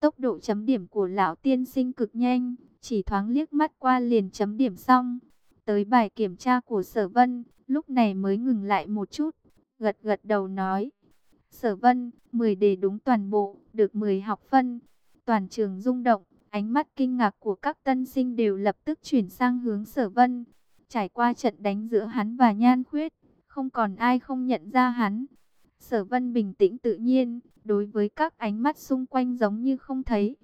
Tốc độ chấm điểm của lão tiên sinh cực nhanh, chỉ thoáng liếc mắt qua liền chấm điểm xong. Tới bài kiểm tra của sở vân, lúc này mới ngừng lại một chút, gật gật đầu nói. Sở vân, 10 đề đúng toàn bộ, được 10 học phân. Toàn trường rung động, ánh mắt kinh ngạc của các tân sinh đều lập tức chuyển sang hướng sở vân. Trải qua trận đánh giữa hắn và nhan khuyết, không còn ai không nhận ra hắn. Sở vân bình tĩnh tự nhiên, đối với các ánh mắt xung quanh giống như không thấy.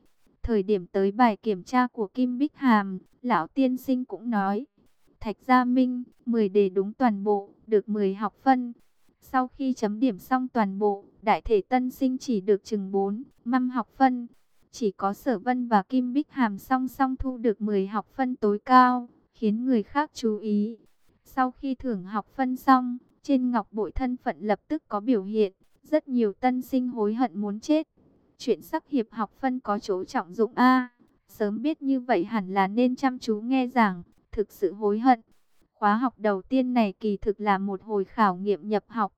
Thời điểm tới bài kiểm tra của Kim Bích Hàm, lão tiên sinh cũng nói. Thạch Gia Minh, 10 đề đúng toàn bộ, được 10 học phân. Sau khi chấm điểm xong toàn bộ, đại thể tân sinh chỉ được chừng 4, 5 học phân. Chỉ có Sở Vân và Kim Bích Hàm song song thu được 10 học phân tối cao, khiến người khác chú ý. Sau khi thưởng học phân xong, trên ngọc bội thân phận lập tức có biểu hiện, rất nhiều tân sinh hối hận muốn chết. Chuyện sắc hiệp học phân có chỗ trọng dụng A, sớm biết như vậy hẳn là nên chăm chú nghe giảng, thực sự hối hận. Khóa học đầu tiên này kỳ thực là một hồi khảo nghiệm nhập học.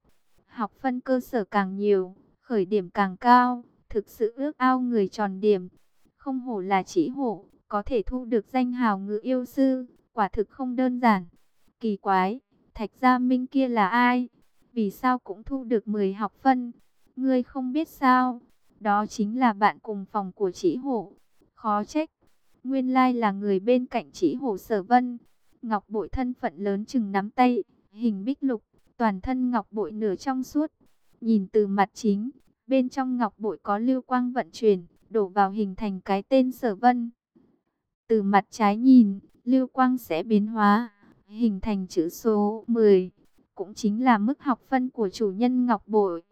Học phân cơ sở càng nhiều, khởi điểm càng cao, thực sự ước ao người tròn điểm. Không hổ là chỉ hổ, có thể thu được danh hào ngự yêu sư, quả thực không đơn giản. Kỳ quái, Thạch Gia Minh kia là ai? Vì sao cũng thu được 10 học phân? Ngươi không biết sao? Đó chính là bạn cùng phòng của chỉ hổ. Khó trách. Nguyên lai là người bên cạnh chỉ hổ sở vân. Ngọc bội thân phận lớn chừng nắm tay, hình bích lục, toàn thân ngọc bội nửa trong suốt. Nhìn từ mặt chính, bên trong ngọc bội có lưu quang vận chuyển, đổ vào hình thành cái tên sở vân. Từ mặt trái nhìn, lưu quang sẽ biến hóa, hình thành chữ số 10, cũng chính là mức học phân của chủ nhân ngọc bội.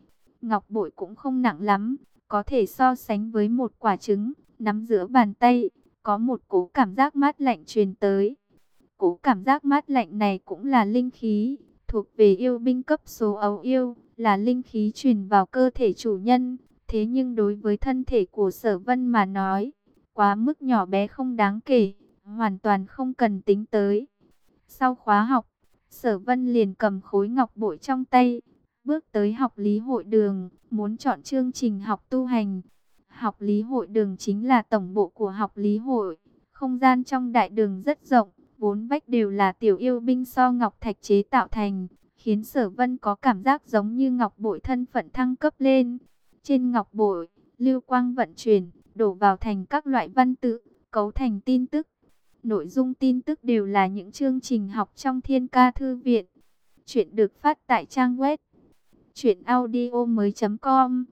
Ngọc bội cũng không nặng lắm, có thể so sánh với một quả trứng, nắm giữa bàn tay, có một cố cảm giác mát lạnh truyền tới. Cố cảm giác mát lạnh này cũng là linh khí, thuộc về yêu binh cấp số ấu yêu, là linh khí truyền vào cơ thể chủ nhân. Thế nhưng đối với thân thể của sở vân mà nói, quá mức nhỏ bé không đáng kể, hoàn toàn không cần tính tới. Sau khóa học, sở vân liền cầm khối ngọc bội trong tay, bước tới học lý hội đường, muốn chọn chương trình học tu hành. Học lý hội đường chính là tổng bộ của học lý hội, không gian trong đại đường rất rộng, bốn vách đều là tiểu yêu binh so ngọc thạch chế tạo thành, khiến sở vân có cảm giác giống như ngọc bội thân phận thăng cấp lên. Trên ngọc bội, lưu quang vận chuyển, đổ vào thành các loại văn tự, cấu thành tin tức. Nội dung tin tức đều là những chương trình học trong thiên ca thư viện. Chuyện được phát tại trang web truyệnaudio mới.com.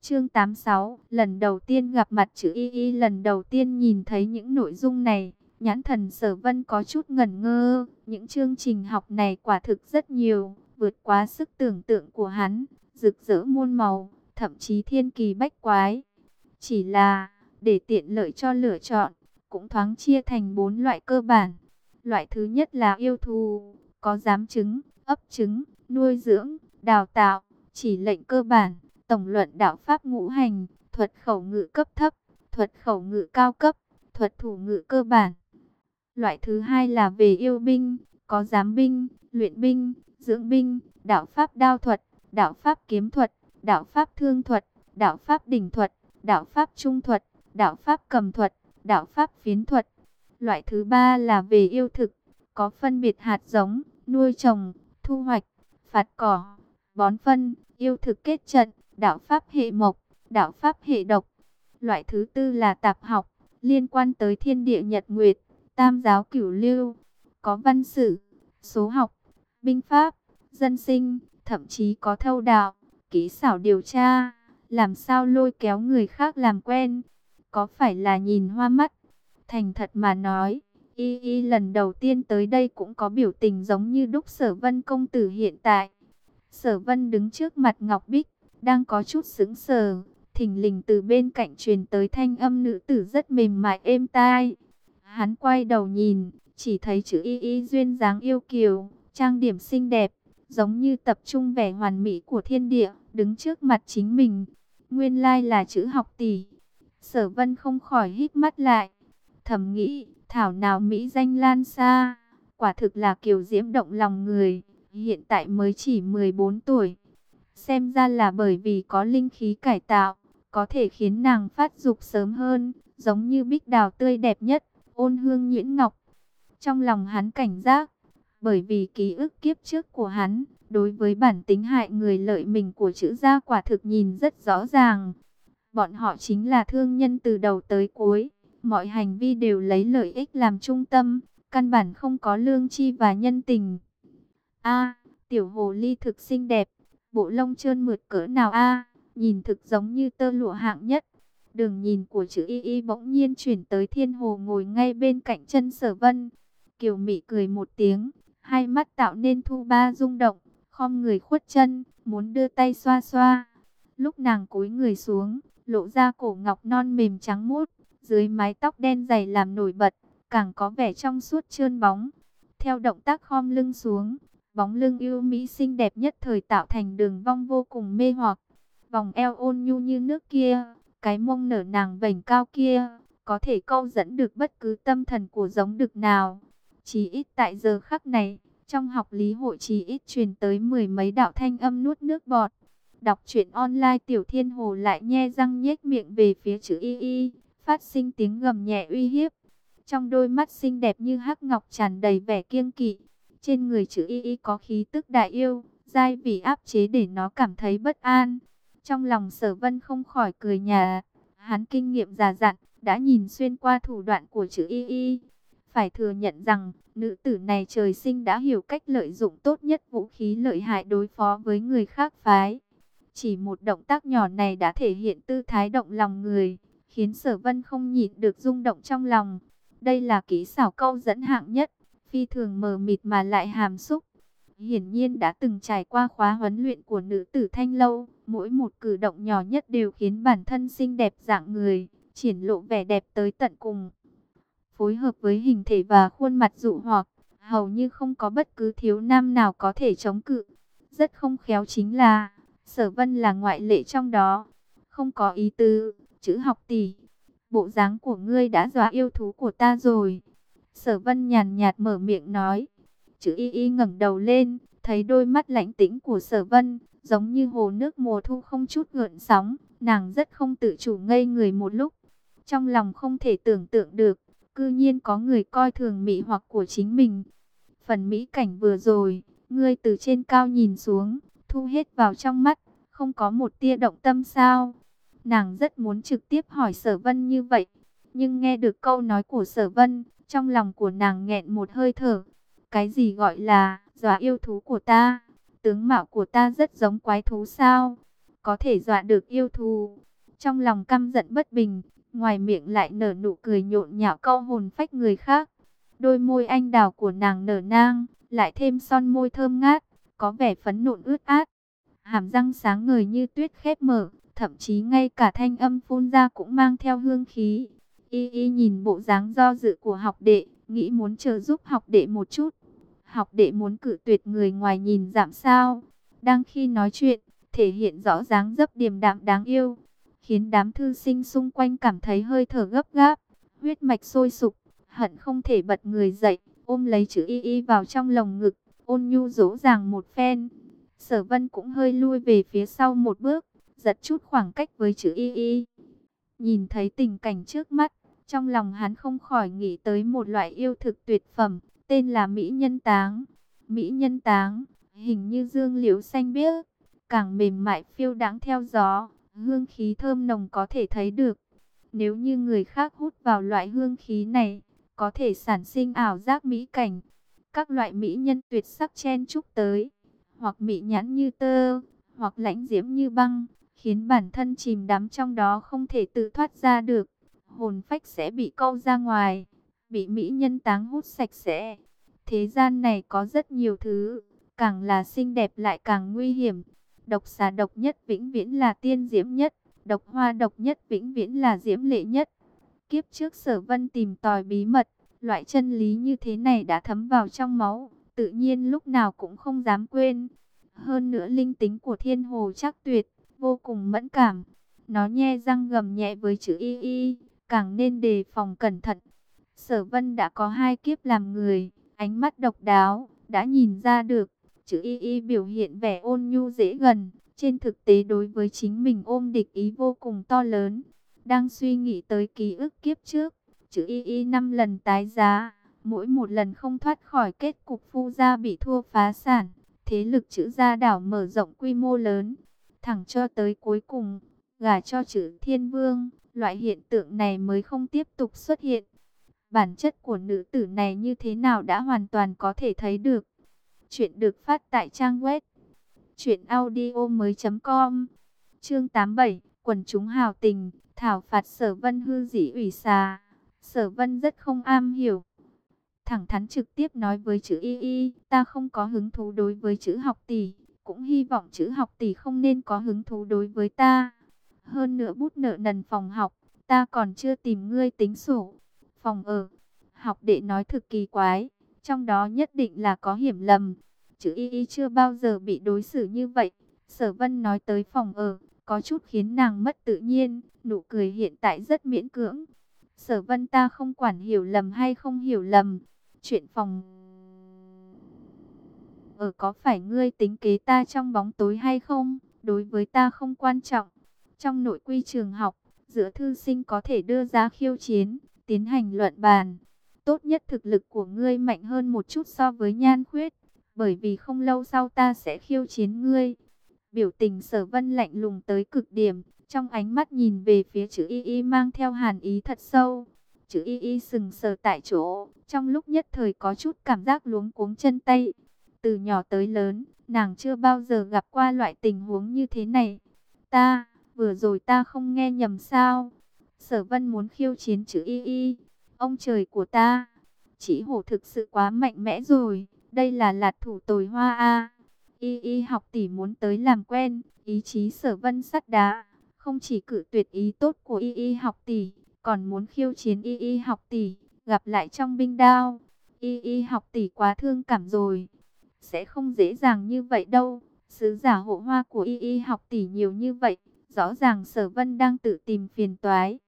Chương 86 Lần đầu tiên gặp mặt chữ y y lần đầu tiên nhìn thấy những nội dung này Nhãn thần sở vân có chút ngẩn ngơ, những chương trình học này quả thực rất nhiều, vượt quá sức tưởng tượng của hắn, rực rỡ muôn màu, thậm chí thiên kỳ bách quái. Chỉ là, để tiện lợi cho lựa chọn, cũng thoáng chia thành bốn loại cơ bản. Loại thứ nhất là yêu thù, có giám chứng, ấp trứng, nuôi dưỡng, đào tạo, chỉ lệnh cơ bản, tổng luận đạo pháp ngũ hành, thuật khẩu ngữ cấp thấp, thuật khẩu ngữ cao cấp, thuật thủ ngữ cơ bản. Loại thứ hai là về yêu binh, có giám binh, luyện binh, dưỡng binh, đạo pháp đao thuật, đạo pháp kiếm thuật, đạo pháp thương thuật, đạo pháp đỉnh thuật, đạo pháp trung thuật, đạo pháp cầm thuật, đạo pháp phiến thuật. Loại thứ ba là về yêu thực, có phân biệt hạt giống, nuôi trồng, thu hoạch, phạt cỏ, bón phân, yêu thực kết trận, đạo pháp hệ mộc, đạo pháp hệ độc. Loại thứ tư là tạp học, liên quan tới thiên địa nhật nguyệt, tam giáo cửu lưu, có văn sử, số học, binh pháp, dân sinh, thậm chí có thâu đạo, kỹ xảo điều tra, làm sao lôi kéo người khác làm quen, có phải là nhìn hoa mắt. Thành thật mà nói, y y lần đầu tiên tới đây cũng có biểu tình giống như đúc sở vân công tử hiện tại. Sở vân đứng trước mặt Ngọc Bích, đang có chút sững sờ, thình lình từ bên cạnh truyền tới thanh âm nữ tử rất mềm mại êm tai. Hắn quay đầu nhìn, chỉ thấy chữ y y duyên dáng yêu kiều, trang điểm xinh đẹp, giống như tập trung vẻ hoàn mỹ của thiên địa, đứng trước mặt chính mình. Nguyên lai là chữ học tỷ. Sở vân không khỏi hít mắt lại, thầm nghĩ, thảo nào Mỹ danh lan xa, quả thực là kiều diễm động lòng người, hiện tại mới chỉ 14 tuổi. Xem ra là bởi vì có linh khí cải tạo, có thể khiến nàng phát dục sớm hơn, giống như bích đào tươi đẹp nhất, ôn hương nhuyễn ngọc. Trong lòng hắn cảnh giác, bởi vì ký ức kiếp trước của hắn, đối với bản tính hại người lợi mình của chữ gia quả thực nhìn rất rõ ràng. Bọn họ chính là thương nhân từ đầu tới cuối, mọi hành vi đều lấy lợi ích làm trung tâm, căn bản không có lương chi và nhân tình. A, tiểu hồ ly thực xinh đẹp, bộ lông trơn mượt cỡ nào a, nhìn thực giống như tơ lụa hạng nhất. Đường nhìn của chữ y y bỗng nhiên chuyển tới thiên hồ ngồi ngay bên cạnh chân sở vân. Kiều Mị cười một tiếng, hai mắt tạo nên thu ba rung động, khom người khuất chân, muốn đưa tay xoa xoa. Lúc nàng cúi người xuống, lộ ra cổ ngọc non mềm trắng muốt, dưới mái tóc đen dày làm nổi bật, càng có vẻ trong suốt trơn bóng. Theo động tác khom lưng xuống, bóng lưng yêu mỹ xinh đẹp nhất thời tạo thành đường vong vô cùng mê hoặc. Vòng eo ôn nhu như nước kia, cái mông nở nàng vành cao kia, có thể câu dẫn được bất cứ tâm thần của giống đực nào. Chỉ ít tại giờ khắc này, trong học lý hội chỉ ít truyền tới mười mấy đạo thanh âm nuốt nước bọt. Đọc truyện online Tiểu Thiên Hồ lại nhe răng nhếch miệng về phía chữ y y, phát sinh tiếng gầm nhẹ uy hiếp. Trong đôi mắt xinh đẹp như hắc ngọc tràn đầy vẻ kiêng kỵ. Trên người chữ y y có khí tức đại yêu, dai vì áp chế để nó cảm thấy bất an. Trong lòng sở vân không khỏi cười nhà, hắn kinh nghiệm già dặn, đã nhìn xuyên qua thủ đoạn của chữ y y. Phải thừa nhận rằng, nữ tử này trời sinh đã hiểu cách lợi dụng tốt nhất vũ khí lợi hại đối phó với người khác phái. Chỉ một động tác nhỏ này đã thể hiện tư thái động lòng người, khiến sở vân không nhịn được rung động trong lòng. Đây là kỹ xảo câu dẫn hạng nhất, phi thường mờ mịt mà lại hàm xúc. Hiển nhiên đã từng trải qua khóa huấn luyện của nữ tử thanh lâu, mỗi một cử động nhỏ nhất đều khiến bản thân xinh đẹp dạng người, triển lộ vẻ đẹp tới tận cùng. Phối hợp với hình thể và khuôn mặt dụ hoặc, hầu như không có bất cứ thiếu nam nào có thể chống cự. Rất không khéo chính là, sở vân là ngoại lệ trong đó. Không có ý tư, chữ học tỷ. Bộ dáng của ngươi đã dọa yêu thú của ta rồi. Sở vân nhàn nhạt mở miệng nói. Chữ y y ngẩng đầu lên, thấy đôi mắt lạnh tĩnh của sở vân, giống như hồ nước mùa thu không chút gợn sóng. Nàng rất không tự chủ ngây người một lúc. Trong lòng không thể tưởng tượng được, cư nhiên có người coi thường mỹ hoặc của chính mình. Phần mỹ cảnh vừa rồi, ngươi từ trên cao nhìn xuống, thu hết vào trong mắt, không có một tia động tâm sao. Nàng rất muốn trực tiếp hỏi sở vân như vậy, nhưng nghe được câu nói của sở vân, trong lòng của nàng nghẹn một hơi thở. Cái gì gọi là dọa yêu thú của ta? Tướng mạo của ta rất giống quái thú sao? Có thể dọa được yêu thú. Trong lòng căm giận bất bình, ngoài miệng lại nở nụ cười nhộn nhạo câu hồn phách người khác. Đôi môi anh đào của nàng nở nang, lại thêm son môi thơm ngát, có vẻ phấn nộn ướt át. Hàm răng sáng ngời như tuyết khép mở, thậm chí ngay cả thanh âm phun ra cũng mang theo hương khí. Y y nhìn bộ dáng do dự của học đệ, nghĩ muốn chờ giúp học đệ một chút. Học đệ muốn cử tuyệt người ngoài nhìn giảm sao. Đang khi nói chuyện, thể hiện rõ dáng dấp điềm đạm đáng yêu, khiến đám thư sinh xung quanh cảm thấy hơi thở gấp gáp, huyết mạch sôi sục, hận không thể bật người dậy, ôm lấy chữ y y vào trong lồng ngực, ôn nhu dỗ dàng một phen. Sở vân cũng hơi lui về phía sau một bước, giật chút khoảng cách với chữ y y. Nhìn thấy tình cảnh trước mắt, trong lòng hắn không khỏi nghĩ tới một loại yêu thực tuyệt phẩm, tên là Mỹ Nhân Táng. Mỹ Nhân Táng, hình như dương liễu xanh biếc, càng mềm mại phiêu đáng theo gió, hương khí thơm nồng có thể thấy được. Nếu như người khác hút vào loại hương khí này, có thể sản sinh ảo giác mỹ cảnh. Các loại mỹ nhân tuyệt sắc chen chúc tới, hoặc mỹ nhãn như tơ, hoặc lãnh diễm như băng, khiến bản thân chìm đắm trong đó không thể tự thoát ra được. Hồn phách sẽ bị câu ra ngoài, bị mỹ nhân táng hút sạch sẽ. Thế gian này có rất nhiều thứ, càng là xinh đẹp lại càng nguy hiểm. Độc xà độc nhất vĩnh viễn là tiên diễm nhất, độc hoa độc nhất vĩnh viễn là diễm lệ nhất. Kiếp trước sở vân tìm tòi bí mật, loại chân lý như thế này đã thấm vào trong máu, tự nhiên lúc nào cũng không dám quên. Hơn nữa linh tính của thiên hồ chắc tuyệt, vô cùng mẫn cảm. Nó nhe răng gầm nhẹ với chữ y y, càng nên đề phòng cẩn thận. Sở vân đã có hai kiếp làm người, ánh mắt độc đáo, đã nhìn ra được. Chữ y y biểu hiện vẻ ôn nhu dễ gần, Trên thực tế đối với chính mình ôm địch ý vô cùng to lớn. Đang suy nghĩ tới ký ức kiếp trước, chữ y y năm lần tái giá, mỗi một lần không thoát khỏi kết cục phu gia bị thua phá sản, thế lực chữ gia đảo mở rộng quy mô lớn, thẳng cho tới cuối cùng, gả cho chữ thiên vương, loại hiện tượng này mới không tiếp tục xuất hiện. Bản chất của nữ tử này như thế nào đã hoàn toàn có thể thấy được. Chuyện được phát tại trang web truyệnaudiomoi.com. Chương 87, quần chúng hào tình, thảo phạt Sở Vân hư dĩ ủy xà. Sở Vân rất không am hiểu, thẳng thắn trực tiếp nói với chữ y y, ta không có hứng thú đối với chữ học tỷ, cũng hy vọng chữ học tỷ không nên có hứng thú đối với ta. Hơn nữa bút nợ nần phòng học, ta còn chưa tìm ngươi tính sổ. Phòng ở, học đệ nói thực kỳ quái, trong đó nhất định là có hiểm lầm. Chữ y y chưa bao giờ bị đối xử như vậy. Sở vân nói tới phòng ở, có chút khiến nàng mất tự nhiên, nụ cười hiện tại rất miễn cưỡng. Sở vân ta không quản hiểu lầm hay không hiểu lầm, Chuyện phòng ở có phải ngươi tính kế ta trong bóng tối hay không? Đối với ta không quan trọng. Trong nội quy trường học, giữa thư sinh có thể đưa ra khiêu chiến, tiến hành luận bàn. Tốt nhất thực lực của ngươi mạnh hơn một chút so với nhan khuyết. Bởi vì không lâu sau ta sẽ khiêu chiến ngươi. Biểu tình sở vân lạnh lùng tới cực điểm. Trong ánh mắt nhìn về phía chữ y y mang theo hàn ý thật sâu chữ y y sừng sờ tại chỗ, trong lúc nhất thời có chút cảm giác luống cuống chân tay. Từ nhỏ tới lớn, nàng chưa bao giờ gặp qua loại tình huống như thế này. Ta, vừa rồi ta không nghe nhầm sao? Sở vân muốn khiêu chiến chữ y y. Ông trời của ta, chỉ hổ thực sự quá mạnh mẽ rồi. Đây là lạt thủ tồi hoa A. Y y học tỷ muốn tới làm quen, ý chí sở vân sắt đá. Không chỉ cử tuyệt ý tốt của y y học tỷ, còn muốn khiêu chiến y y học tỷ, gặp lại trong binh đao. Y y học tỷ quá thương cảm rồi, sẽ không dễ dàng như vậy đâu. Sứ giả hộ hoa của y y học tỷ nhiều như vậy, rõ ràng sở vân đang tự tìm phiền toái.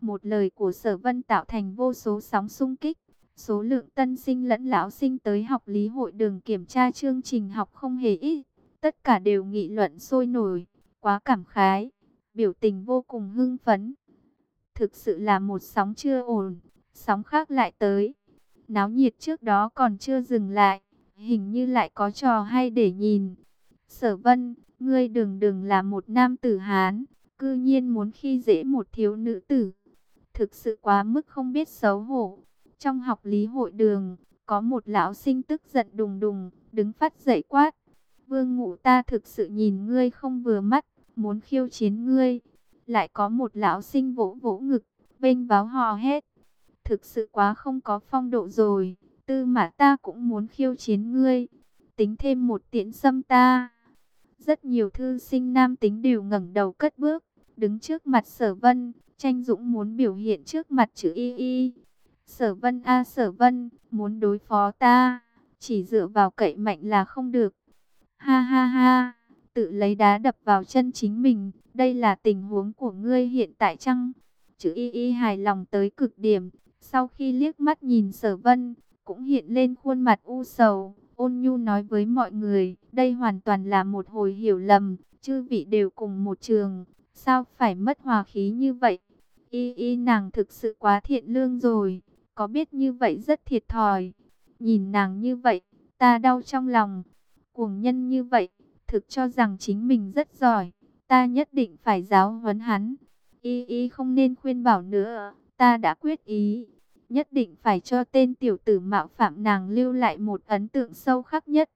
Một lời của sở vân tạo thành vô số sóng xung kích. Số lượng tân sinh lẫn lão sinh tới học lý hội đường kiểm tra chương trình học không hề ít. Tất cả đều nghị luận sôi nổi, quá cảm khái, biểu tình vô cùng hưng phấn. Thực sự là một sóng chưa ổn, sóng khác lại tới. Náo nhiệt trước đó còn chưa dừng lại, hình như lại có trò hay để nhìn. Sở vân, ngươi đừng đừng là một nam tử Hán, cư nhiên muốn khi dễ một thiếu nữ tử. Thực sự quá mức không biết xấu hổ. Trong học lý hội đường, có một lão sinh tức giận đùng đùng, đứng phát dậy quát. Vương ngụ ta thực sự nhìn ngươi không vừa mắt, muốn khiêu chiến ngươi lại có một lão sinh vỗ vỗ ngực, bênh báo hò hét. Thực sự quá không có phong độ rồi, tư mà ta cũng muốn khiêu chiến ngươi, tính thêm một tiễn xâm ta. Rất nhiều thư sinh nam tính đều ngẩng đầu cất bước, đứng trước mặt sở vân, tranh dũng muốn biểu hiện trước mặt chữ y y. Sở vân a sở vân, muốn đối phó ta, chỉ dựa vào cậy mạnh là không được. Ha ha ha, tự lấy đá đập vào chân chính mình, đây là tình huống của ngươi hiện tại chăng? Chữ y y hài lòng tới cực điểm. Sau khi liếc mắt nhìn sở vân, cũng hiện lên khuôn mặt u sầu. Ôn nhu nói với mọi người, đây hoàn toàn là một hồi hiểu lầm. Chư vị đều cùng một trường, sao phải mất hòa khí như vậy? Y y nàng thực sự quá thiện lương rồi, có biết như vậy rất thiệt thòi. Nhìn nàng như vậy, ta đau trong lòng. Cuồng nhân như vậy, thực cho rằng chính mình rất giỏi ta nhất định phải giáo huấn hắn. Y y không nên khuyên bảo nữa, ta đã quyết ý, nhất định phải cho tên tiểu tử mạo phạm nàng lưu lại một ấn tượng sâu khắc nhất.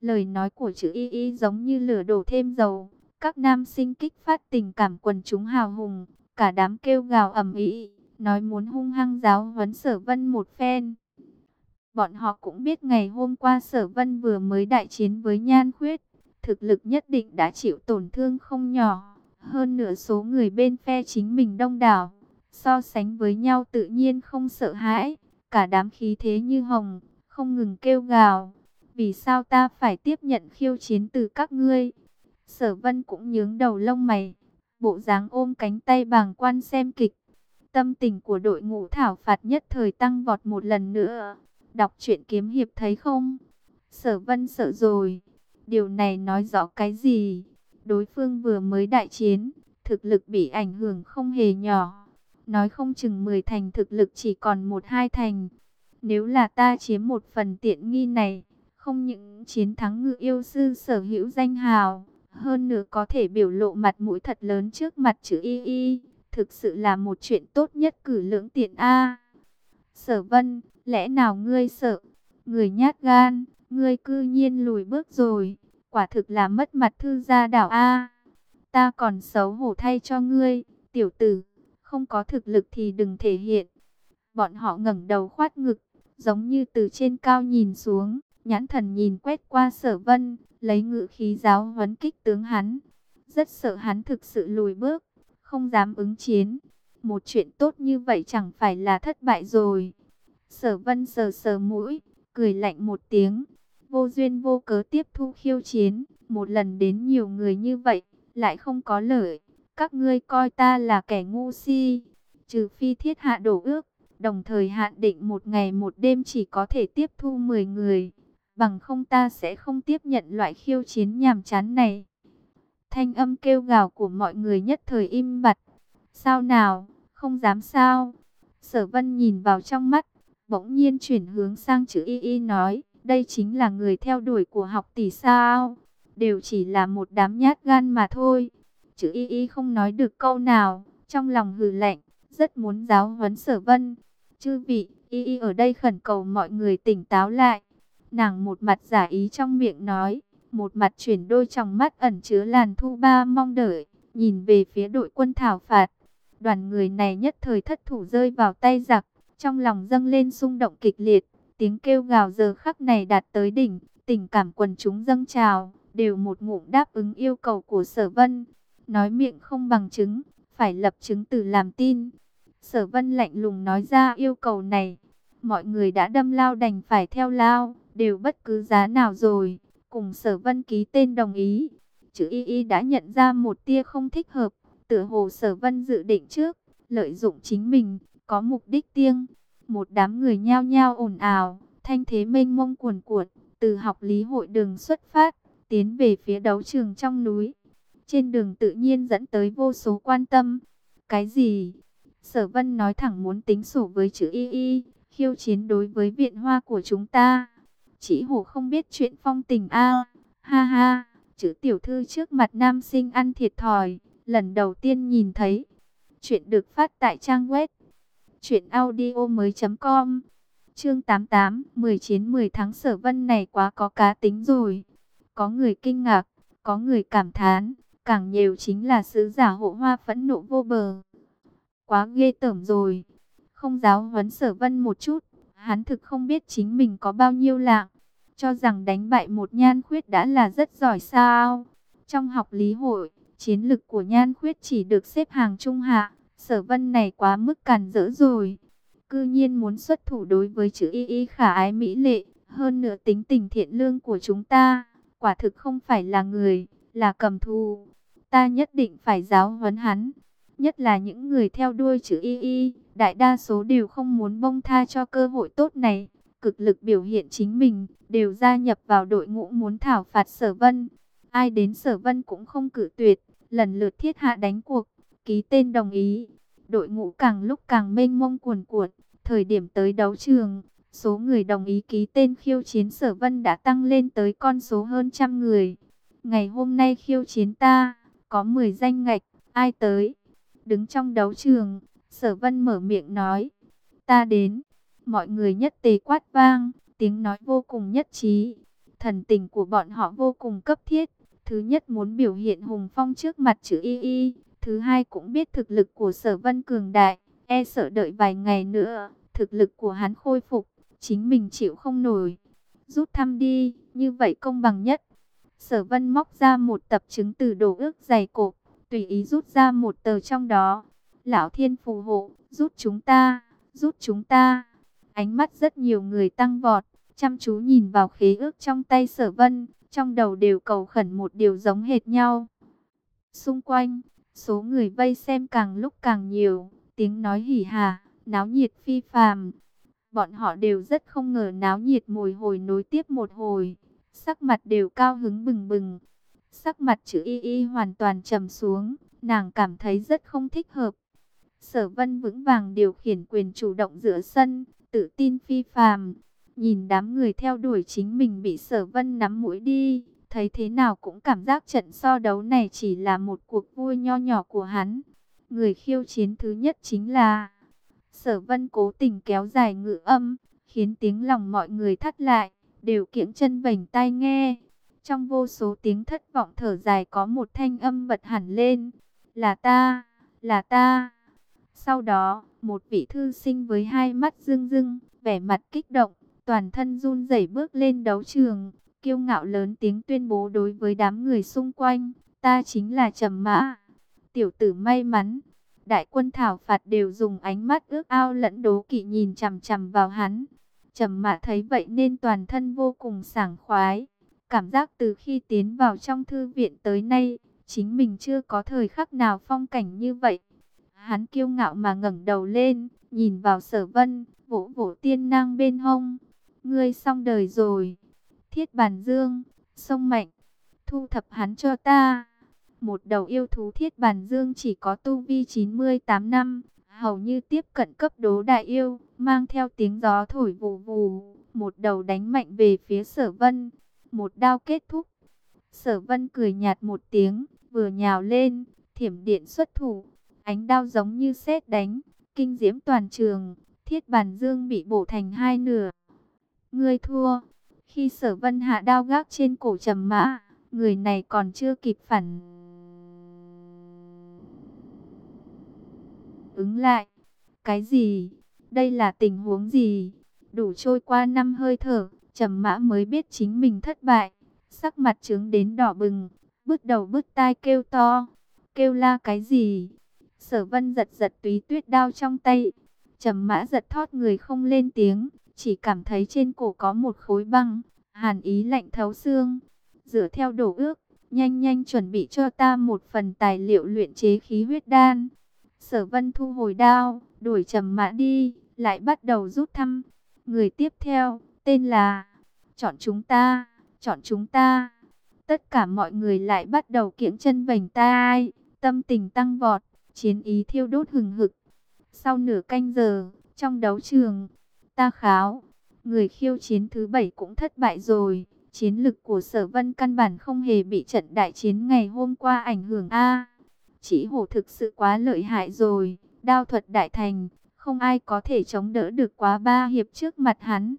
Lời nói của chữ y y giống như lửa đổ thêm dầu, các nam sinh kích phát tình cảm quần chúng hào hùng, cả đám kêu gào ầm ĩ, nói muốn hung hăng giáo huấn sở vân một phen. Bọn họ cũng biết ngày hôm qua sở vân vừa mới đại chiến với nhan khuyết, thực lực nhất định đã chịu tổn thương không nhỏ. Hơn nửa số người bên phe chính mình đông đảo, so sánh với nhau tự nhiên không sợ hãi, cả đám khí thế như hồng, không ngừng kêu gào. Vì sao ta phải tiếp nhận khiêu chiến từ các ngươi? Sở vân cũng nhướng đầu lông mày, bộ dáng ôm cánh tay bàng quan xem kịch. Tâm tình của đội ngũ thảo phạt nhất thời tăng vọt một lần nữa. Đọc truyện kiếm hiệp thấy không? Sở vân sợ rồi Điều này nói rõ cái gì? Đối phương vừa mới đại chiến, thực lực bị ảnh hưởng không hề nhỏ. Nói không chừng 10 thành thực lực chỉ còn một hai thành. Nếu là ta chiếm một phần tiện nghi này, không những chiến thắng ngự yêu sư sở hữu danh hào, hơn nữa có thể biểu lộ mặt mũi thật lớn trước mặt chữ y y, thực sự là một chuyện tốt nhất cử lưỡng tiện A. Sở vân, lẽ nào ngươi sợ, người nhát gan, ngươi cư nhiên lùi bước rồi, quả thực là mất mặt thư gia đảo A. Ta còn xấu hổ thay cho ngươi, tiểu tử, không có thực lực thì đừng thể hiện. Bọn họ ngẩng đầu khoát ngực, giống như từ trên cao nhìn xuống, nhãn thần nhìn quét qua sở vân, lấy ngự khí giáo huấn kích tướng hắn. Rất sợ hắn thực sự lùi bước, không dám ứng chiến. Một chuyện tốt như vậy chẳng phải là thất bại rồi. Sở vân sờ sờ mũi, cười lạnh một tiếng. Vô duyên vô cớ tiếp thu khiêu chiến, một lần đến nhiều người như vậy, lại không có lợi. Các ngươi coi ta là kẻ ngu si, trừ phi thiết hạ đổ ước, đồng thời hạn định một ngày một đêm chỉ có thể tiếp thu 10 người. Bằng không ta sẽ không tiếp nhận loại khiêu chiến nhàm chán này. Thanh âm kêu gào của mọi người nhất thời im bặt. Sao nào, không dám sao. Sở vân nhìn vào trong mắt, bỗng nhiên chuyển hướng sang chữ y y nói. Đây chính là người theo đuổi của học tỷ sao. Đều chỉ là một đám nhát gan mà thôi. Chữ y y không nói được câu nào, trong lòng hừ lạnh, rất muốn giáo huấn sở vân. Chư vị, y y ở đây khẩn cầu mọi người tỉnh táo lại. Nàng một mặt giả ý trong miệng nói, một mặt chuyển đôi trong mắt ẩn chứa làn thu ba mong đợi, nhìn về phía đội quân thảo phạt. Đoàn người này nhất thời thất thủ rơi vào tay giặc, trong lòng dâng lên xung động kịch liệt, tiếng kêu gào giờ khắc này đạt tới đỉnh, tình cảm quần chúng dâng trào, đều một ngụm đáp ứng yêu cầu của sở vân. Nói miệng không bằng chứng, phải lập chứng từ làm tin. Sở vân lạnh lùng nói ra yêu cầu này, mọi người đã đâm lao đành phải theo lao đều bất cứ giá nào rồi, cùng sở vân ký tên đồng ý. Chữ y y đã nhận ra một tia không thích hợp, tựa hồ sở vân dự định trước, lợi dụng chính mình, có mục đích riêng. Một đám người nhao nhao ồn ào, thanh thế mênh mông cuồn cuộn, từ học lý hội đường xuất phát, tiến về phía đấu trường trong núi. Trên đường tự nhiên dẫn tới vô số quan tâm. Cái gì? Sở vân nói thẳng muốn tính sổ với chữ y y, khiêu chiến đối với viện hoa của chúng ta. Chỉ hổ không biết chuyện phong tình a Ha ha, chữ tiểu thư trước mặt nam sinh ăn thiệt thòi, lần đầu tiên nhìn thấy. Chuyện được phát tại trang web truyệnaudiomoi.com. Chương 88, 19-10 tháng Sở Vân này quá có cá tính rồi. Có người kinh ngạc, có người cảm thán, càng nhiều chính là sứ giả hộ hoa phẫn nộ vô bờ. Quá ghê tởm rồi. Không giáo huấn Sở Vân một chút, Hắn thực không biết chính mình có bao nhiêu lạng, cho rằng đánh bại một nhan khuyết đã là rất giỏi sao. Trong học lý hội, chiến lực của nhan khuyết chỉ được xếp hàng trung hạ, sở vân này quá mức càn rỡ rồi. Cư nhiên muốn xuất thủ đối với chữ y y khả ái mỹ lệ, hơn nữa tính tình thiện lương của chúng ta, quả thực không phải là người, là cầm thù. Ta nhất định phải giáo huấn hắn, nhất là những người theo đuôi chữ y y, đại đa số đều không muốn bông tha cho cơ hội tốt này, cực lực biểu hiện chính mình, đều gia nhập vào đội ngũ muốn thảo phạt sở vân. Ai đến sở vân cũng không cử tuyệt, lần lượt thiết hạ đánh cuộc, ký tên đồng ý. Đội ngũ càng lúc càng mênh mông cuồn cuộn, thời điểm tới đấu trường, số người đồng ý ký tên khiêu chiến sở vân đã tăng lên tới con số hơn trăm người. Ngày hôm nay khiêu chiến ta, có 10 danh ngạch, ai tới? Đứng trong đấu trường, sở vân mở miệng nói, ta đến. Mọi người nhất tề quát vang, tiếng nói vô cùng nhất trí. Thần tình của bọn họ vô cùng cấp thiết. Thứ nhất muốn biểu hiện hùng phong trước mặt chữ y y. Thứ hai cũng biết thực lực của sở vân cường đại. E sợ đợi vài ngày nữa, thực lực của hắn khôi phục. Chính mình chịu không nổi. Rút thăm đi, như vậy công bằng nhất. Sở vân móc ra một tập chứng từ đồ ước dày cộp tùy ý rút ra một tờ trong đó. Lão thiên phù hộ, rút chúng ta, rút chúng ta. Ánh mắt rất nhiều người tăng vọt, chăm chú nhìn vào khế ước trong tay sở vân, trong đầu đều cầu khẩn một điều giống hệt nhau. Xung quanh, số người vây xem càng lúc càng nhiều, tiếng nói hỉ hà, náo nhiệt phi phàm. Bọn họ đều rất không ngờ náo nhiệt mồi hồi nối tiếp một hồi, sắc mặt đều cao hứng bừng bừng. Sắc mặt chữ y y hoàn toàn trầm xuống, nàng cảm thấy rất không thích hợp. Sở vân vững vàng điều khiển quyền chủ động giữa sân, tự tin phi phàm. Nhìn đám người theo đuổi chính mình bị sở vân nắm mũi đi, thấy thế nào cũng cảm giác trận so đấu này chỉ là một cuộc vui nho nhỏ của hắn. Người khiêu chiến thứ nhất chính là sở vân cố tình kéo dài ngữ âm, khiến tiếng lòng mọi người thắt lại, đều kiễng chân vành tai nghe. Trong vô số tiếng thất vọng thở dài có một thanh âm bật hẳn lên, là ta, là ta. Sau đó, một vị thư sinh với hai mắt rưng rưng, vẻ mặt kích động, toàn thân run rẩy bước lên đấu trường, kiêu ngạo lớn tiếng tuyên bố đối với đám người xung quanh, ta chính là Trầm Mã. Tiểu tử may mắn, đại quân thảo phạt đều dùng ánh mắt ước ao lẫn đố kỵ nhìn chằm chằm vào hắn. Trầm Mã thấy vậy nên toàn thân vô cùng sảng khoái, cảm giác từ khi tiến vào trong thư viện tới nay, chính mình chưa có thời khắc nào phong cảnh như vậy. Hắn kiêu ngạo mà ngẩng đầu lên, nhìn vào sở vân, vỗ vỗ tiên nang bên hông. Ngươi xong đời rồi. Thiết bàn dương, sông mạnh, thu thập hắn cho ta. Một đầu yêu thú thiết bàn dương chỉ có tu vi 98 năm, hầu như tiếp cận cấp đố đại yêu, mang theo tiếng gió thổi vù vù, một đầu đánh mạnh về phía sở vân, một đao kết thúc. Sở vân cười nhạt một tiếng, vừa nhào lên, thiểm điện xuất thủ, ánh đao giống như sét đánh, kinh diễm toàn trường, thiết bàn dương bị bổ thành hai nửa. Ngươi thua. Khi sở vân hạ đao gác trên cổ trầm mã, người này còn chưa kịp phản. Ứng lại. Cái gì? Đây là tình huống gì? Đủ trôi qua năm hơi thở, trầm mã mới biết chính mình thất bại. Sắc mặt trướng đến đỏ bừng, bứt đầu bứt tai kêu to. Kêu la cái gì? Sở vân giật giật túy tuyết đao trong tay. Trầm mã giật thót người không lên tiếng chỉ cảm thấy trên cổ có một khối băng, hàn ý lạnh thấu xương. Dựa theo đổ ước, nhanh nhanh chuẩn bị cho ta một phần tài liệu luyện chế khí huyết đan. Sở vân thu hồi đao, đuổi trầm mã đi, lại bắt đầu rút thăm. Người tiếp theo, tên là Chọn chúng ta, chọn chúng ta. Tất cả mọi người lại bắt đầu kiễng chân vành tai, tâm tình tăng vọt, chiến ý thiêu đốt hừng hực. Sau nửa canh giờ, trong đấu trường, Ta kháo, người khiêu chiến thứ bảy cũng thất bại rồi. Chiến lực của sở vân căn bản không hề bị trận đại chiến ngày hôm qua ảnh hưởng a. Chỉ hổ thực sự quá lợi hại rồi, đao thuật đại thành, không ai có thể chống đỡ được quá ba hiệp trước mặt hắn.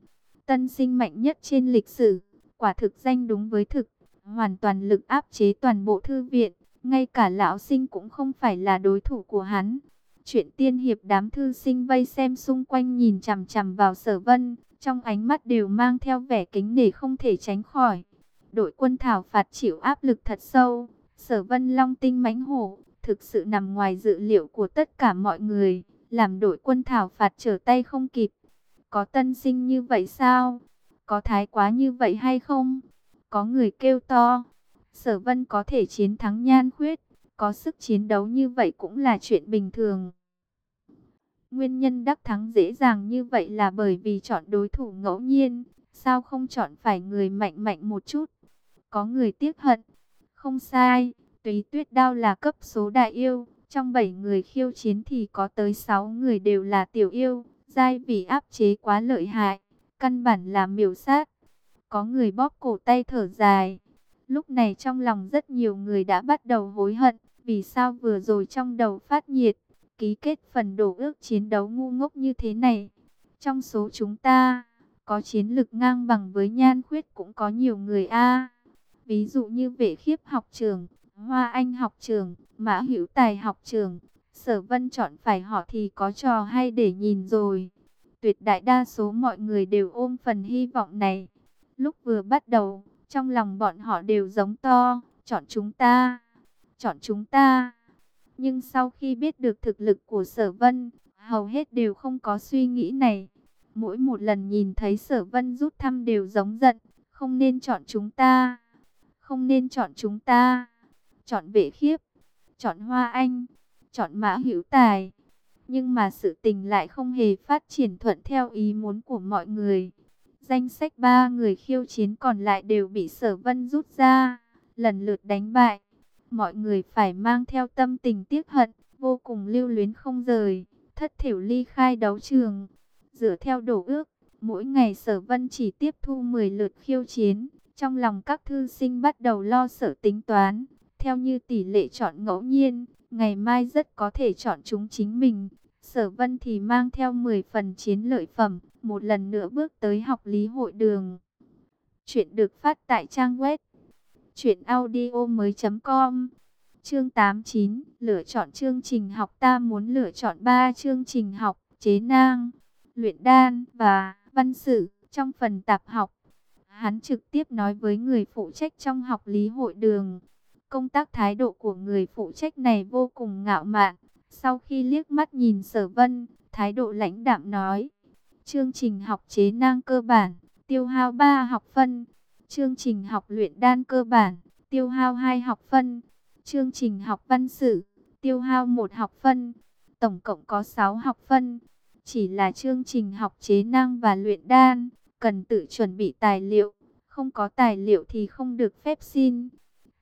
Tân sinh mạnh nhất trên lịch sử, quả thực danh đúng với thực, hoàn toàn lực áp chế toàn bộ thư viện, ngay cả lão sinh cũng không phải là đối thủ của hắn. Chuyện tiên hiệp đám thư sinh vây xem xung quanh nhìn chằm chằm vào sở vân, trong ánh mắt đều mang theo vẻ kính nể không thể tránh khỏi. Đội quân thảo phạt chịu áp lực thật sâu, sở vân long tinh mãnh hổ, thực sự nằm ngoài dự liệu của tất cả mọi người, làm đội quân thảo phạt trở tay không kịp. Có tân sinh như vậy sao? Có thái quá như vậy hay không? Có người kêu to, sở vân có thể chiến thắng nhan khuyết, có sức chiến đấu như vậy cũng là chuyện bình thường. Nguyên nhân đắc thắng dễ dàng như vậy là bởi vì chọn đối thủ ngẫu nhiên, sao không chọn phải người mạnh mạnh một chút. Có người tiếc hận, không sai, túy tuyết đao là cấp số đại yêu, trong 7 người khiêu chiến thì có tới 6 người đều là tiểu yêu, giai vì áp chế quá lợi hại, căn bản là miểu sát. Có người bóp cổ tay thở dài, lúc này trong lòng rất nhiều người đã bắt đầu hối hận, vì sao vừa rồi trong đầu phát nhiệt, ký kết phần đổ ước chiến đấu ngu ngốc như thế này. Trong số chúng ta, có chiến lực ngang bằng với nhan khuyết cũng có nhiều người A. Ví dụ như vệ khiếp học trường, hoa anh học trường, mã hữu tài học trường. Sở vân chọn phải họ thì có trò hay để nhìn rồi. Tuyệt đại đa số mọi người đều ôm phần hy vọng này. Lúc vừa bắt đầu, trong lòng bọn họ đều giống to, chọn chúng ta, chọn chúng ta. Nhưng sau khi biết được thực lực của sở vân, hầu hết đều không có suy nghĩ này. Mỗi một lần nhìn thấy sở vân rút thăm đều giống giận, không nên chọn chúng ta, không nên chọn chúng ta, chọn vệ khiếp, chọn hoa anh, chọn mã hữu tài. Nhưng mà sự tình lại không hề phát triển thuận theo ý muốn của mọi người. Danh sách ba người khiêu chiến còn lại đều bị sở vân rút ra lần lượt đánh bại. Mọi người phải mang theo tâm tình tiếc hận, vô cùng lưu luyến không rời, thất thiểu ly khai đấu trường. Dựa theo đổ ước, mỗi ngày sở vân chỉ tiếp thu 10 lượt khiêu chiến. Trong lòng các thư sinh bắt đầu lo sợ tính toán, theo như tỷ lệ chọn ngẫu nhiên, ngày mai rất có thể chọn chúng chính mình. Sở vân thì mang theo 10 phần chiến lợi phẩm, một lần nữa bước tới học lý hội đường. Chuyện được phát tại trang web truyệnaudiomoi.com. Chương 89, lựa chọn chương trình học ta muốn lựa chọn 3 chương trình học, chế nang, luyện đan và văn sử trong phần tạp học. Hắn trực tiếp nói với người phụ trách trong học lý hội đường. Công tác thái độ của người phụ trách này vô cùng ngạo mạn. Sau khi liếc mắt nhìn sở vân, thái độ lãnh đạm nói. Chương trình học chế nang cơ bản, tiêu hao 3 học phân. Chương trình học luyện đan cơ bản, tiêu hao 2 học phân. Chương trình học văn sử, tiêu hao 1 học phân. Tổng cộng có 6 học phân. Chỉ là chương trình học chế năng và luyện đan, cần tự chuẩn bị tài liệu. Không có tài liệu thì không được phép xin.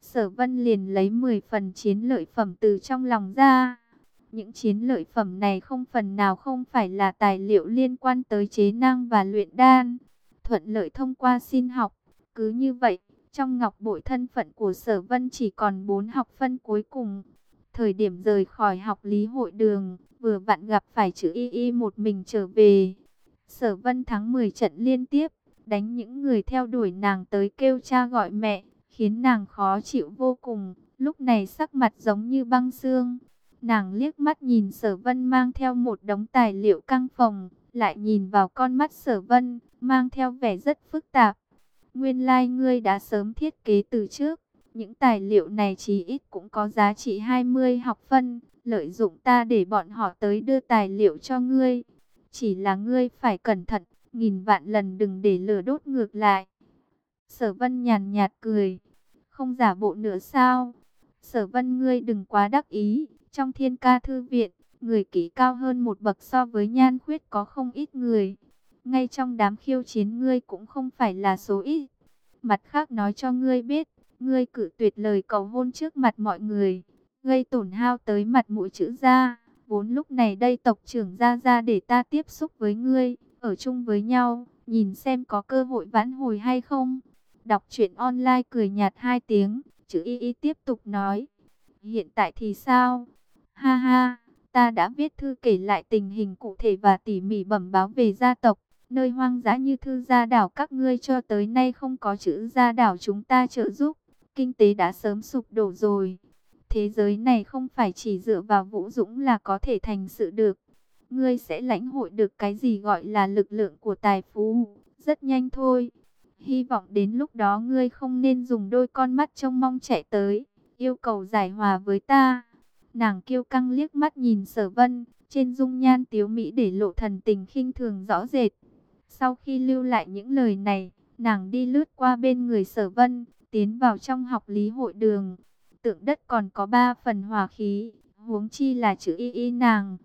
Sở Vân liền lấy 10 phần chiến lợi phẩm từ trong lòng ra. Những chiến lợi phẩm này không phần nào không phải là tài liệu liên quan tới chế năng và luyện đan. Thuận lợi thông qua xin học. Cứ như vậy, trong ngọc bội thân phận của Sở Vân chỉ còn 4 học phân cuối cùng. Thời điểm rời khỏi học lý hội đường, vừa vặn gặp phải chữ y y một mình trở về. Sở Vân thắng 10 trận liên tiếp, đánh những người theo đuổi nàng tới kêu cha gọi mẹ, khiến nàng khó chịu vô cùng, lúc này sắc mặt giống như băng xương. Nàng liếc mắt nhìn sở vân mang theo một đống tài liệu căng phòng, lại nhìn vào con mắt sở vân, mang theo vẻ rất phức tạp. Nguyên lai like ngươi đã sớm thiết kế từ trước, những tài liệu này chỉ ít cũng có giá trị 20 học phân, lợi dụng ta để bọn họ tới đưa tài liệu cho ngươi. Chỉ là ngươi phải cẩn thận, nghìn vạn lần đừng để lửa đốt ngược lại. Sở vân nhàn nhạt cười, không giả bộ nữa sao? Sở vân ngươi đừng quá đắc ý, trong thiên ca thư viện, người kỹ cao hơn một bậc so với nhan khuyết có không ít người. Ngay trong đám khiêu chiến ngươi cũng không phải là số ít. Mặt khác nói cho ngươi biết, ngươi cử tuyệt lời cầu hôn trước mặt mọi người, gây tổn hao tới mặt mũi chữ gia. Vốn lúc này đây tộc trưởng gia gia để ta tiếp xúc với ngươi, ở chung với nhau, nhìn xem có cơ hội vãn hồi hay không. Đọc truyện online cười nhạt hai tiếng, chữ y y tiếp tục nói. Hiện tại thì sao? Ha ha, ta đã viết thư kể lại tình hình cụ thể và tỉ mỉ bẩm báo về gia tộc. Nơi hoang dã như thư gia đảo các ngươi cho tới nay không có chữ gia đảo chúng ta trợ giúp. Kinh tế đã sớm sụp đổ rồi. Thế giới này không phải chỉ dựa vào Vũ Dũng là có thể thành sự được. Ngươi sẽ lãnh hội được cái gì gọi là lực lượng của tài phú. Rất nhanh thôi. Hy vọng đến lúc đó ngươi không nên dùng đôi con mắt trông mong chạy tới. Yêu cầu giải hòa với ta. Nàng kiêu căng liếc mắt nhìn sở vân. Trên dung nhan tiếu Mỹ để lộ thần tình khinh thường rõ rệt. Sau khi lưu lại những lời này, nàng đi lướt qua bên người sở vân, tiến vào trong học lý hội đường tượng đất còn có ba phần hòa khí, huống chi là chữ y y nàng.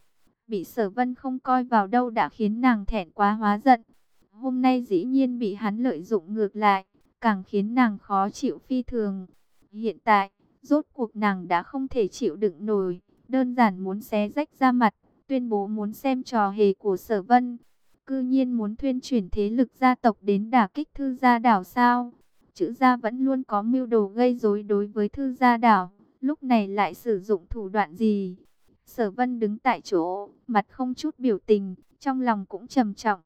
Bị sở vân không coi vào đâu đã khiến nàng thẹn quá hóa giận. Hôm nay dĩ nhiên bị hắn lợi dụng ngược lại, càng khiến nàng khó chịu phi thường. Hiện tại, rốt cuộc nàng đã không thể chịu đựng nổi, đơn giản muốn xé rách ra mặt, tuyên bố muốn xem trò hề của sở vân. Cư nhiên muốn thuyên chuyển thế lực gia tộc đến đả kích thư gia đảo sao? chữ gia vẫn luôn có mưu đồ gây rối đối với thư gia đảo, lúc này lại sử dụng thủ đoạn gì? Sở vân đứng tại chỗ, mặt không chút biểu tình, trong lòng cũng trầm trọng.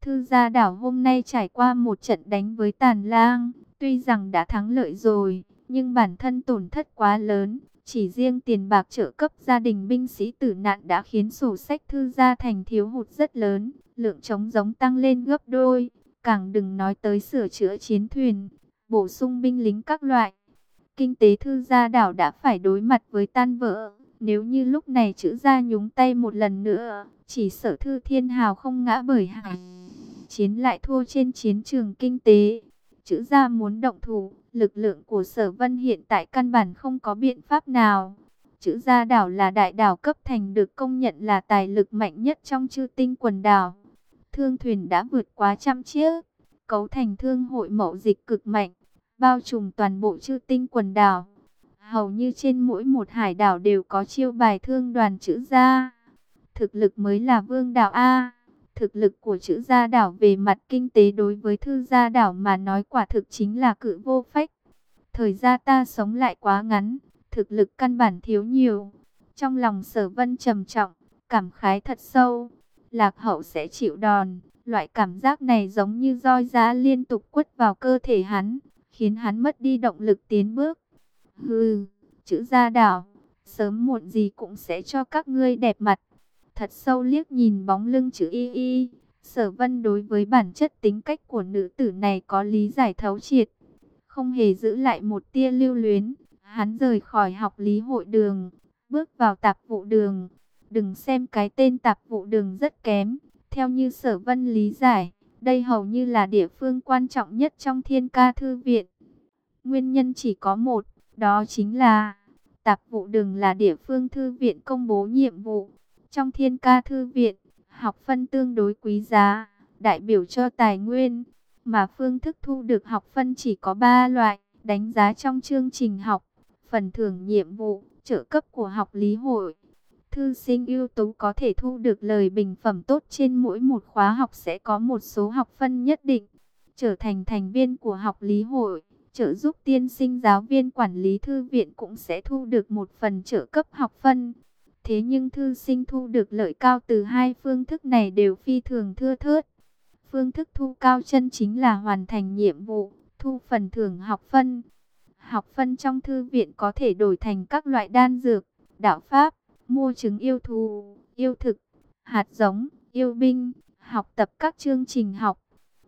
Thư gia đảo hôm nay trải qua một trận đánh với tàn lang, tuy rằng đã thắng lợi rồi, nhưng bản thân tổn thất quá lớn. Chỉ riêng tiền bạc trợ cấp gia đình binh sĩ tử nạn đã khiến sổ sách thư gia thành thiếu hụt rất lớn, lượng chống giống tăng lên gấp đôi. Càng đừng nói tới sửa chữa chiến thuyền, bổ sung binh lính các loại. Kinh tế thư gia đảo đã phải đối mặt với tan vỡ. Nếu như lúc này chữ gia nhúng tay một lần nữa, chỉ sở thư thiên hào không ngã bởi hải. Chiến lại thua trên chiến trường kinh tế. Chữ gia muốn động thủ, lực lượng của sở vân hiện tại căn bản không có biện pháp nào. Chữ gia đảo là đại đảo cấp thành được công nhận là tài lực mạnh nhất trong chư tinh quần đảo. Thương thuyền đã vượt quá trăm chiếc, cấu thành thương hội mậu dịch cực mạnh. bao trùm toàn bộ chư tinh quần đảo. Hầu như trên mỗi một hải đảo đều có chiêu bài thương đoàn chữ gia. Thực lực mới là vương đảo A. Thực lực của chữ gia đảo về mặt kinh tế đối với thư gia đảo mà nói quả thực chính là cự vô phách. Thời gian ta sống lại quá ngắn, thực lực căn bản thiếu nhiều. Trong lòng sở vân trầm trọng, cảm khái thật sâu. Lạc hậu sẽ chịu đòn. Loại cảm giác này giống như roi giá liên tục quất vào cơ thể hắn, khiến hắn mất đi động lực tiến bước. Hừ, chữ gia đảo, sớm muộn gì cũng sẽ cho các ngươi đẹp mặt. Thật sâu liếc nhìn bóng lưng chữ y y, sở vân đối với bản chất tính cách của nữ tử này có lý giải thấu triệt. Không hề giữ lại một tia lưu luyến, hắn rời khỏi học lý hội đường, bước vào tạp vụ đường. Đừng xem cái tên tạp vụ đường rất kém, theo như sở vân lý giải, đây hầu như là địa phương quan trọng nhất trong thiên ca thư viện. Nguyên nhân chỉ có một, đó chính là tạp vụ đường là địa phương thư viện công bố nhiệm vụ. Trong thiên ca thư viện, học phân tương đối quý giá, đại biểu cho tài nguyên, mà phương thức thu được học phân chỉ có 3 loại, đánh giá trong chương trình học, phần thưởng nhiệm vụ, trợ cấp của học lý hội. Thư sinh ưu tú có thể thu được lời bình phẩm tốt trên mỗi một khóa học sẽ có một số học phân nhất định, trở thành thành viên của học lý hội trợ giúp tiên sinh giáo viên quản lý thư viện cũng sẽ thu được một phần trợ cấp học phân. Thế nhưng thư sinh thu được lợi cao từ hai phương thức này đều phi thường thưa thớt. Phương thức thu cao chân chính là hoàn thành nhiệm vụ, thu phần thưởng học phân. Học phân trong thư viện có thể đổi thành các loại đan dược, đạo pháp, mua chứng yêu thù, yêu thực, hạt giống, yêu binh, học tập các chương trình học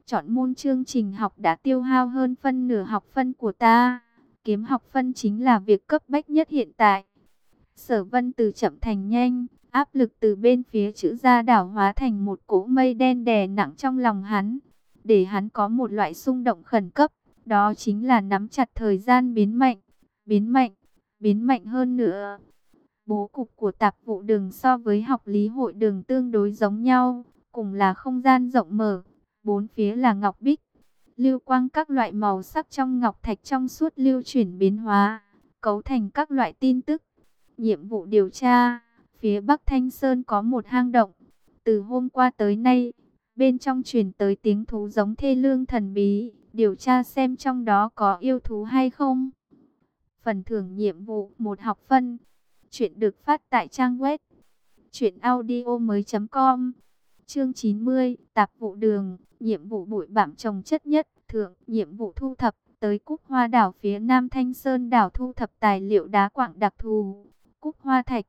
chọn môn chương trình học đã tiêu hao hơn phân nửa học phân của ta. Kiếm học phân chính là việc cấp bách nhất hiện tại. Sở vân từ chậm thành nhanh, áp lực từ bên phía chữ gia đảo hóa thành một cỗ mây đen đè nặng trong lòng hắn. Để hắn có một loại xung động khẩn cấp, đó chính là nắm chặt thời gian biến mạnh, biến mạnh, biến mạnh hơn nữa. Bố cục của tạp vụ đường so với học lý hội đường tương đối giống nhau, cùng là không gian rộng mở bốn phía là ngọc bích. Lưu quang các loại màu sắc trong ngọc thạch trong suốt lưu chuyển biến hóa, cấu thành các loại tin tức. Nhiệm vụ điều tra, phía Bắc Thanh Sơn có một hang động. Từ hôm qua tới nay, bên trong truyền tới tiếng thú giống thê lương thần bí, điều tra xem trong đó có yêu thú hay không. Phần thưởng nhiệm vụ một học phân. Chuyện được phát tại trang web truyện audio mới.com Chương 90, Tạp vụ đường, nhiệm vụ bụi bặm trồng chất nhất, thượng, nhiệm vụ thu thập, tới Cúc Hoa đảo phía Nam Thanh Sơn đảo thu thập tài liệu đá quặng đặc thù. Cúc Hoa Thạch,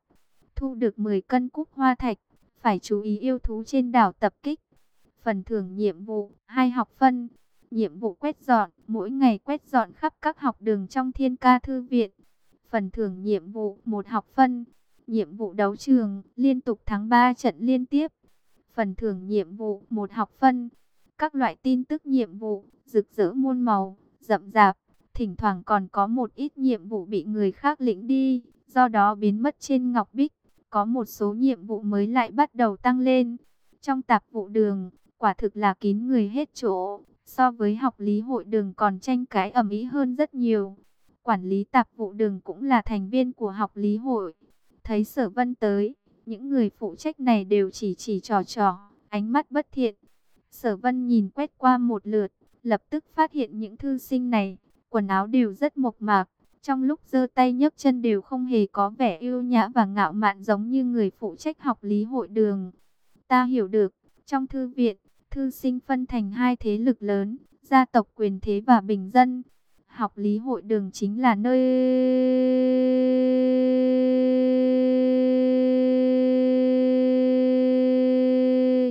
thu được 10 cân Cúc Hoa Thạch, phải chú ý yêu thú trên đảo tập kích. Phần thưởng nhiệm vụ, hai học phân, nhiệm vụ quét dọn, mỗi ngày quét dọn khắp các học đường trong thiên ca thư viện. Phần thưởng nhiệm vụ, một học phân, nhiệm vụ đấu trường, liên tục thắng 3 trận liên tiếp. Phần thưởng nhiệm vụ một học phân, các loại tin tức nhiệm vụ, rực rỡ muôn màu, rậm rạp, thỉnh thoảng còn có một ít nhiệm vụ bị người khác lĩnh đi, do đó biến mất trên ngọc bích, có một số nhiệm vụ mới lại bắt đầu tăng lên. Trong tạp vụ đường, quả thực là kín người hết chỗ, so với học lý hội đường còn tranh cãi ầm ĩ hơn rất nhiều. Quản lý tạp vụ đường cũng là thành viên của học lý hội. Thấy sở vân tới, những người phụ trách này đều chỉ chỉ trò trò, ánh mắt bất thiện. Sở vân nhìn quét qua một lượt, lập tức phát hiện những thư sinh này, quần áo đều rất mộc mạc. Trong lúc giơ tay nhấc chân đều không hề có vẻ yêu nhã và ngạo mạn giống như người phụ trách học lý hội đường. Ta hiểu được, trong thư viện, thư sinh phân thành hai thế lực lớn, gia tộc quyền thế và bình dân. Học lý hội đường chính là nơi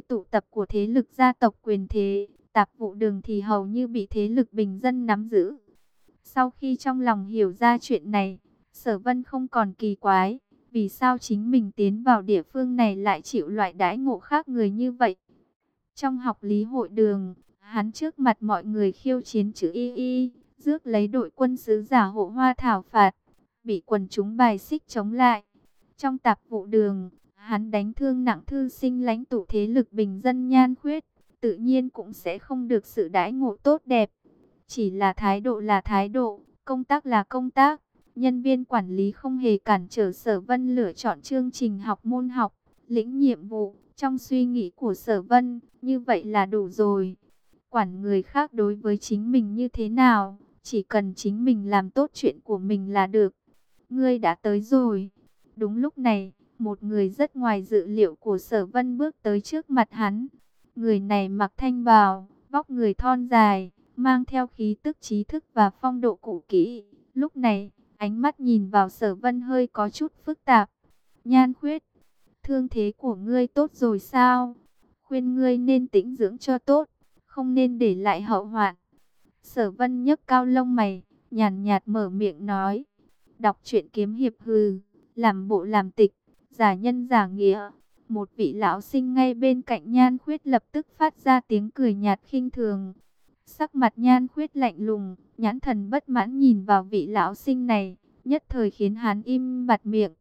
tụ tập của thế lực gia tộc quyền thế, tạp vụ đường thì hầu như bị thế lực bình dân nắm giữ. Sau khi trong lòng hiểu ra chuyện này, sở vân không còn kỳ quái, vì sao chính mình tiến vào địa phương này lại chịu loại đãi ngộ khác người như vậy. Trong học lý hội đường, hắn trước mặt mọi người khiêu chiến chữ y y, rước lấy đội quân sứ giả hộ hoa thảo phạt, bị quần chúng bài xích chống lại. Trong tạp vụ đường, hắn đánh thương nặng thư sinh lãnh tụ thế lực bình dân nhan khuyết, tự nhiên cũng sẽ không được sự đãi ngộ tốt đẹp. Chỉ là thái độ là thái độ, công tác là công tác. Nhân viên quản lý không hề cản trở sở vân lựa chọn chương trình học môn học, lĩnh nhiệm vụ. Trong suy nghĩ của sở vân, như vậy là đủ rồi. Quản người khác đối với chính mình như thế nào, chỉ cần chính mình làm tốt chuyện của mình là được. Ngươi đã tới rồi. Đúng lúc này, một người rất ngoài dự liệu của sở vân bước tới trước mặt hắn. Người này mặc thanh bào, vóc người thon dài, mang theo khí tức trí thức và phong độ cũ kỹ. Lúc này, ánh mắt nhìn vào sở vân hơi có chút phức tạp. Nhan khuyết, thương thế của ngươi tốt rồi sao? Khuyên ngươi nên tĩnh dưỡng cho tốt, không nên để lại hậu hoạn. Sở vân nhấc cao lông mày, nhàn nhạt mở miệng nói. Đọc truyện kiếm hiệp hư, làm bộ làm tịch, giả nhân giả nghĩa. Một vị lão sinh ngay bên cạnh nhan khuyết lập tức phát ra tiếng cười nhạt khinh thường. Sắc mặt nhan khuyết lạnh lùng, nhãn thần bất mãn nhìn vào vị lão sinh này, nhất thời khiến hắn im bặt miệng.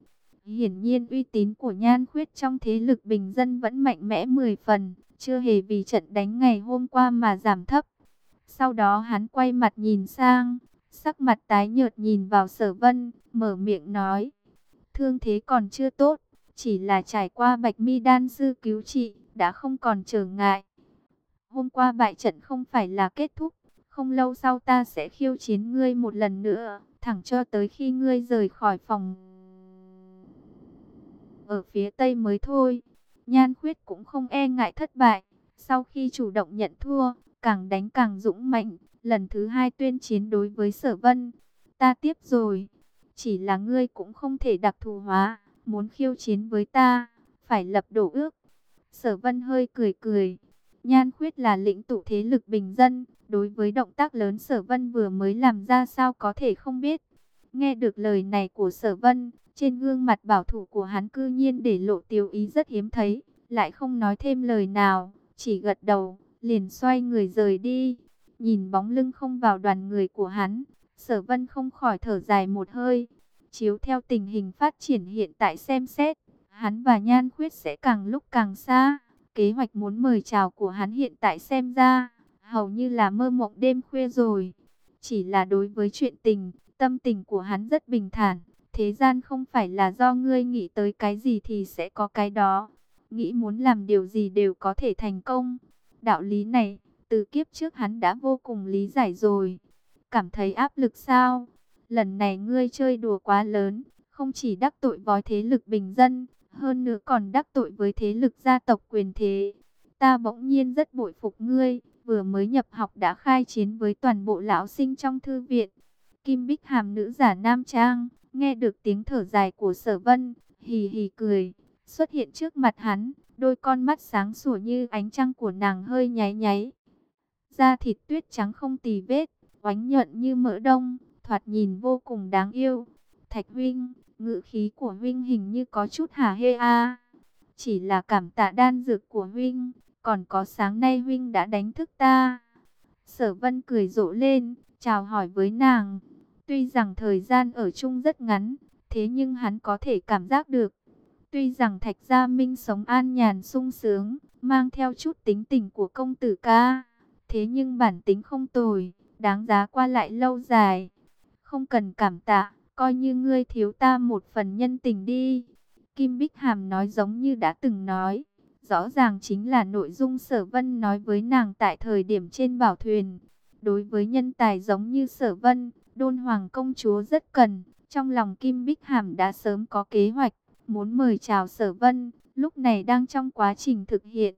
Hiển nhiên uy tín của nhan khuyết trong thế lực bình dân vẫn mạnh mẽ 10 phần, chưa hề vì trận đánh ngày hôm qua mà giảm thấp. Sau đó hắn quay mặt nhìn sang, sắc mặt tái nhợt nhìn vào sở vân, mở miệng nói. Thương thế còn chưa tốt, chỉ là trải qua bạch mi đan sư cứu trị, đã không còn trở ngại. Hôm qua bại trận không phải là kết thúc, không lâu sau ta sẽ khiêu chiến ngươi một lần nữa, thẳng cho tới khi ngươi rời khỏi phòng. Ở phía tây mới thôi, Nhan Khuyết cũng không e ngại thất bại, sau khi chủ động nhận thua, càng đánh càng dũng mạnh, lần thứ hai tuyên chiến đối với Sở Vân. Ta tiếp rồi, chỉ là ngươi cũng không thể đặc thù hóa, muốn khiêu chiến với ta, phải lập đổ ước. Sở Vân hơi cười cười, Nhan Khuyết là lĩnh tụ thế lực bình dân, đối với động tác lớn Sở Vân vừa mới làm ra sao có thể không biết. Nghe được lời này của Sở Vân, trên gương mặt bảo thủ của hắn cư nhiên để lộ tiêu ý rất hiếm thấy, lại không nói thêm lời nào, chỉ gật đầu, liền xoay người rời đi. Nhìn bóng lưng không vào đoàn người của hắn, Sở Vân không khỏi thở dài một hơi. Chiếu theo tình hình phát triển hiện tại xem xét, hắn và Nhan Khuyết sẽ càng lúc càng xa. Kế hoạch muốn mời chào của hắn hiện tại xem ra, hầu như là mơ mộng đêm khuya rồi. Chỉ là đối với chuyện tình, tâm tình của hắn rất bình thản. Thế gian không phải là do ngươi nghĩ tới cái gì thì sẽ có cái đó. Nghĩ muốn làm điều gì đều có thể thành công. Đạo lý này, từ kiếp trước hắn đã vô cùng lý giải rồi. Cảm thấy áp lực sao? Lần này ngươi chơi đùa quá lớn, không chỉ đắc tội với thế lực bình dân, hơn nữa còn đắc tội với thế lực gia tộc quyền thế. Ta bỗng nhiên rất bội phục ngươi, vừa mới nhập học đã khai chiến với toàn bộ lão sinh trong thư viện. Kim Bích Hàm nữ giả nam trang, nghe được tiếng thở dài của Sở Vân, hì hì cười, xuất hiện trước mặt hắn, đôi con mắt sáng sủa như ánh trăng của nàng hơi nháy nháy. Da thịt tuyết trắng không tì vết, oánh nhuận như mỡ đông, thoạt nhìn vô cùng đáng yêu. Thạch huynh, ngữ khí của huynh hình như có chút hả hê a. Chỉ là cảm tạ đan dược của huynh, còn có sáng nay huynh đã đánh thức ta. Sở vân cười rộ lên, chào hỏi với nàng. Tuy rằng thời gian ở chung rất ngắn, thế nhưng hắn có thể cảm giác được. Tuy rằng Thạch Gia Minh sống an nhàn sung sướng, mang theo chút tính tình của công tử ca, thế nhưng bản tính không tồi, đáng giá qua lại lâu dài. Không cần cảm tạ, coi như ngươi thiếu ta một phần nhân tình đi. Kim Bích Hàm nói giống như đã từng nói, rõ ràng chính là nội dung Sở Vân nói với nàng tại thời điểm trên bảo thuyền. Đối với nhân tài giống như Sở Vân, Đôn Hoàng công chúa rất cần, trong lòng Kim Bích Hàm đã sớm có kế hoạch, muốn mời chào Sở Vân, lúc này đang trong quá trình thực hiện.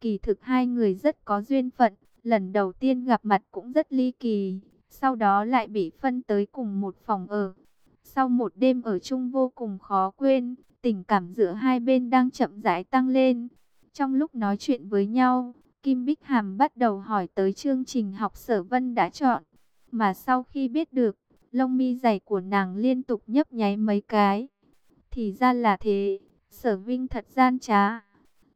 Kỳ thực hai người rất có duyên phận, lần đầu tiên gặp mặt cũng rất ly kỳ, sau đó lại bị phân tới cùng một phòng ở. Sau một đêm ở chung vô cùng khó quên, tình cảm giữa hai bên đang chậm rãi tăng lên. Trong lúc nói chuyện với nhau, Kim Bích Hàm bắt đầu hỏi tới chương trình học Sở Vân đã chọn. Mà sau khi biết được, lông mi dày của nàng liên tục nhấp nháy mấy cái. Thì ra là thế, sở vinh thật gian trá.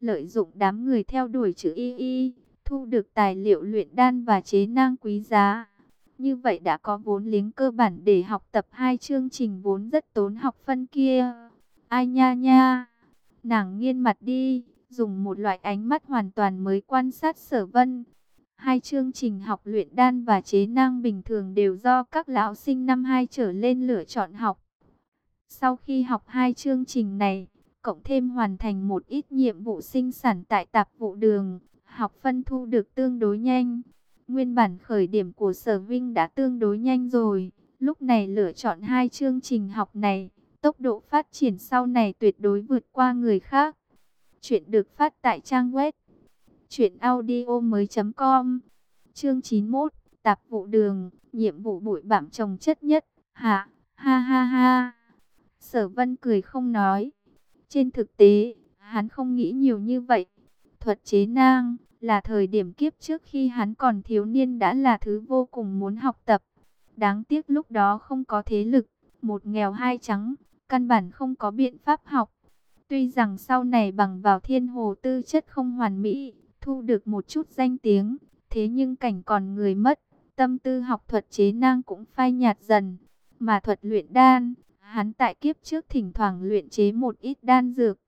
Lợi dụng đám người theo đuổi chữ y y, thu được tài liệu luyện đan và chế nang quý giá. Như vậy đã có vốn liếng cơ bản để học tập hai chương trình vốn rất tốn học phân kia. Ai nha nha, nàng nghiêng mặt đi, dùng một loại ánh mắt hoàn toàn mới quan sát sở vân. Hai chương trình học luyện đan và chế năng bình thường đều do các lão sinh năm 2 trở lên lựa chọn học. Sau khi học hai chương trình này, cộng thêm hoàn thành một ít nhiệm vụ sinh sản tại tạp vụ đường, học phân thu được tương đối nhanh. Nguyên bản khởi điểm của Sở Vinh đã tương đối nhanh rồi, lúc này lựa chọn hai chương trình học này, tốc độ phát triển sau này tuyệt đối vượt qua người khác. Chuyện được phát tại trang web truyệnaudiomoi.com. Chương 91, Tạp vụ đường, nhiệm vụ bụi bặm trồng chất nhất. Hạ, ha ha ha. Sở Vân cười không nói. Trên thực tế, hắn không nghĩ nhiều như vậy. Thuật chế nang là thời điểm kiếp trước khi hắn còn thiếu niên đã là thứ vô cùng muốn học tập. Đáng tiếc lúc đó không có thế lực, một nghèo hai trắng, căn bản không có biện pháp học. Tuy rằng sau này bằng vào thiên hồ tư chất không hoàn mỹ, thu được một chút danh tiếng, thế nhưng cảnh còn người mất, tâm tư học thuật chế năng cũng phai nhạt dần. Mà thuật luyện đan, hắn tại kiếp trước thỉnh thoảng luyện chế một ít đan dược.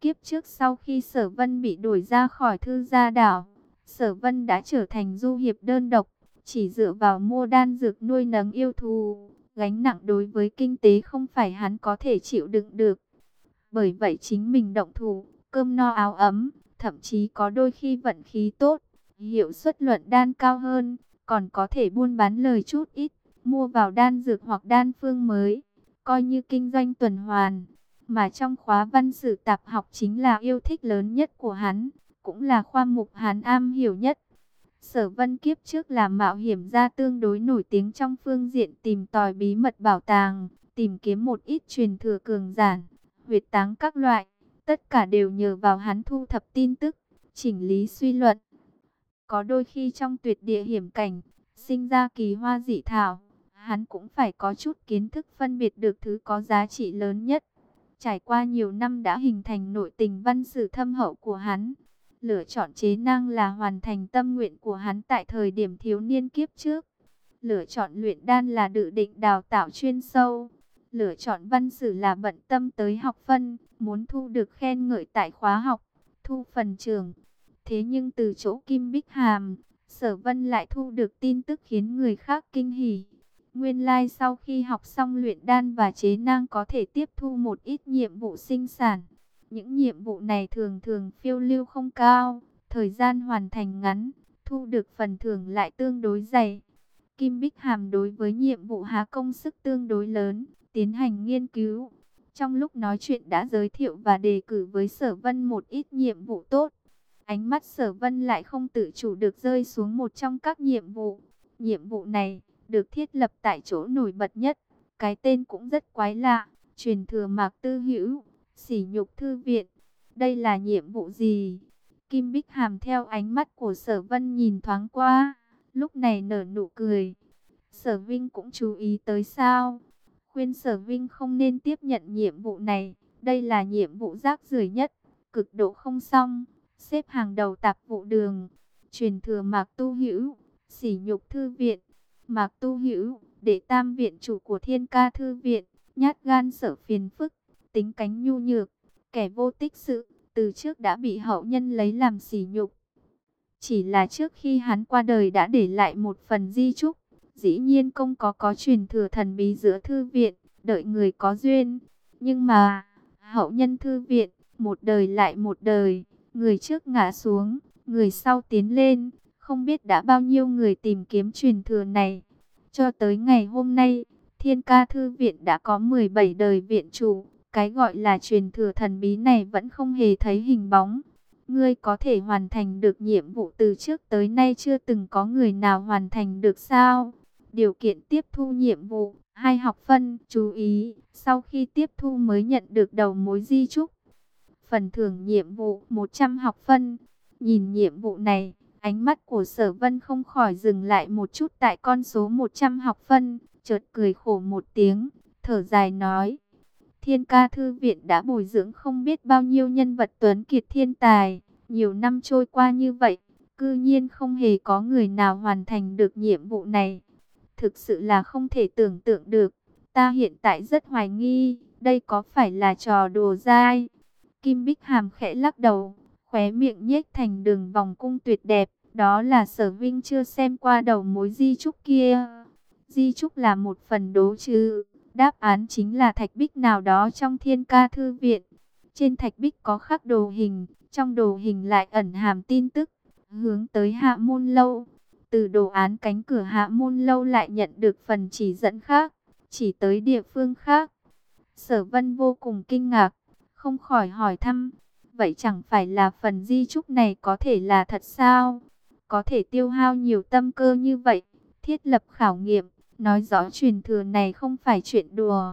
Kiếp trước sau khi sở vân bị đuổi ra khỏi thư gia đảo, sở vân đã trở thành du hiệp đơn độc, chỉ dựa vào mua đan dược nuôi nấng yêu thú, gánh nặng đối với kinh tế không phải hắn có thể chịu đựng được. Bởi vậy chính mình động thủ, cơm no áo ấm, thậm chí có đôi khi vận khí tốt, hiệu suất luận đan cao hơn, còn có thể buôn bán lời chút ít, mua vào đan dược hoặc đan phương mới, coi như kinh doanh tuần hoàn. Mà trong khóa văn sử tạp học chính là yêu thích lớn nhất của hắn, cũng là khoa mục hắn am hiểu nhất. Sở vân kiếp trước là mạo hiểm gia tương đối nổi tiếng trong phương diện tìm tòi bí mật bảo tàng, tìm kiếm một ít truyền thừa cường giản, huyệt táng các loại. Tất cả đều nhờ vào hắn thu thập tin tức, chỉnh lý suy luận. Có đôi khi trong tuyệt địa hiểm cảnh, sinh ra kỳ hoa dị thảo, hắn cũng phải có chút kiến thức phân biệt được thứ có giá trị lớn nhất. Trải qua nhiều năm đã hình thành nội tình văn sử thâm hậu của hắn. Lựa chọn chế năng là hoàn thành tâm nguyện của hắn tại thời điểm thiếu niên kiếp trước. Lựa chọn luyện đan là dự định đào tạo chuyên sâu. Lựa chọn văn sử là bận tâm tới học phân, muốn thu được khen ngợi tại khóa học, thu phần trường. Thế nhưng từ chỗ Kim Bích Hàm, Sở Vân lại thu được tin tức khiến người khác kinh hỉ. Nguyên lai like sau khi học xong luyện đan và chế năng có thể tiếp thu một ít nhiệm vụ sinh sản. Những nhiệm vụ này thường thường phiêu lưu không cao, thời gian hoàn thành ngắn, thu được phần thưởng lại tương đối dày. Kim Bích Hàm đối với nhiệm vụ há công sức tương đối lớn, tiến hành nghiên cứu. Trong lúc nói chuyện đã giới thiệu và đề cử với Sở Vân một ít nhiệm vụ tốt. Ánh mắt Sở Vân lại không tự chủ được rơi xuống một trong các nhiệm vụ. Nhiệm vụ này được thiết lập tại chỗ nổi bật nhất. Cái tên cũng rất quái lạ, truyền thừa Mạc Tư Hữu, sỉ nhục thư viện. Đây là nhiệm vụ gì? Kim Bích Hàm theo ánh mắt của Sở Vân nhìn thoáng qua, lúc này nở nụ cười. Sở Vinh cũng chú ý tới sao? Khuyên Sở Vinh không nên tiếp nhận nhiệm vụ này, đây là nhiệm vụ rác rưởi nhất, cực độ không xong, xếp hàng đầu tạp vụ đường. Truyền thừa Mạc Tu Hữu, sỉ nhục thư viện. Mạc Tu Hữu, đệ tam viện chủ của Thiên Ca thư viện, nhát gan sở phiền phức, tính cánh nhu nhược, kẻ vô tích sự, từ trước đã bị hậu nhân lấy làm sỉ nhục. Chỉ là trước khi hắn qua đời đã để lại một phần di trúc dĩ nhiên không có có truyền thừa thần bí giữa thư viện, đợi người có duyên. Nhưng mà, hậu nhân thư viện, một đời lại một đời, người trước ngã xuống, người sau tiến lên, không biết đã bao nhiêu người tìm kiếm truyền thừa này. Cho tới ngày hôm nay, Thiên Ca Thư Viện đã có 17 đời viện chủ, cái gọi là truyền thừa thần bí này vẫn không hề thấy hình bóng. Ngươi có thể hoàn thành được nhiệm vụ từ trước tới nay chưa từng có người nào hoàn thành được sao? Điều kiện tiếp thu nhiệm vụ, hai học phân, chú ý, sau khi tiếp thu mới nhận được đầu mối di trúc. Phần thưởng nhiệm vụ 100 học phân. Nhìn nhiệm vụ này, ánh mắt của sở vân không khỏi dừng lại một chút tại con số 100 học phân, chợt cười khổ một tiếng, thở dài nói. Thiên ca thư viện đã bồi dưỡng không biết bao nhiêu nhân vật tuấn kiệt thiên tài, nhiều năm trôi qua như vậy, cư nhiên không hề có người nào hoàn thành được nhiệm vụ này. Thực sự là không thể tưởng tượng được. Ta hiện tại rất hoài nghi, đây có phải là trò đùa dai? Kim Bích Hàm khẽ lắc đầu, khóe miệng nhếch thành đường vòng cung tuyệt đẹp, đó là sở vinh chưa xem qua đầu mối di trúc kia. Di trúc là một phần đố chứ. Đáp án chính là thạch bích nào đó trong thiên ca thư viện. Trên thạch bích có khắc đồ hình, trong đồ hình lại ẩn hàm tin tức, hướng tới hạ môn lâu. Từ đồ án cánh cửa hạ môn lâu lại nhận được phần chỉ dẫn khác, chỉ tới địa phương khác. Sở vân vô cùng kinh ngạc, không khỏi hỏi thăm, vậy chẳng phải là phần di trúc này có thể là thật sao? Có thể tiêu hao nhiều tâm cơ như vậy, thiết lập khảo nghiệm, nói rõ truyền thừa này không phải chuyện đùa.